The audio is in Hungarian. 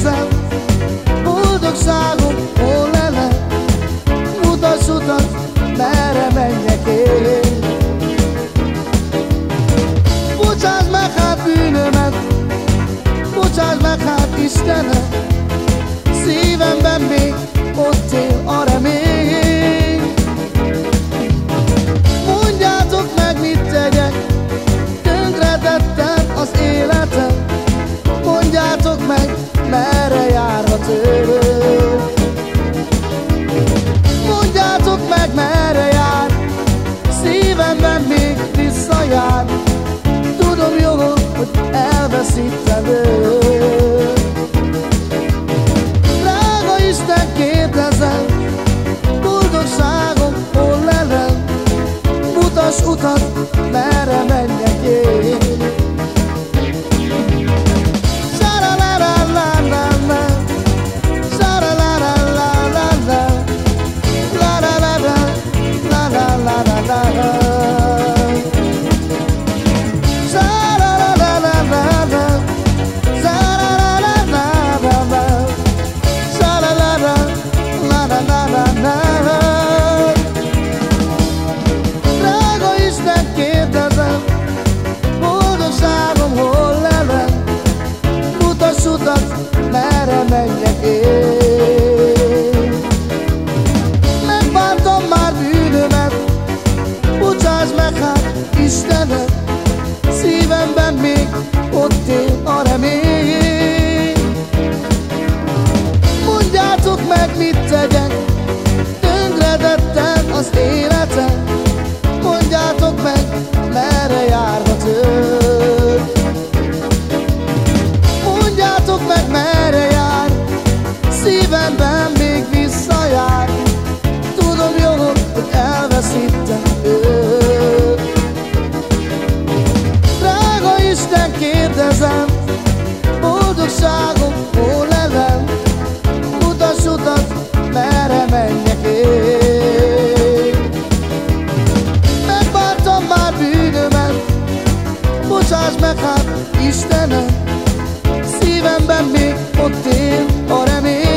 érzem Boldogságom, hol lele? Mutass utat, merre menjek én. Bocsáss meg hát bűnömet Bocsáss meg hát Istenem Szívemben még ott él a remény. sokat, merre menjek én? szívemben még ott él a remény. Mondjátok meg, mit tegyek, tönkredettem az életem. Mondjátok meg, Mutasd meg hát, Istenem, szívemben még ott él a remény.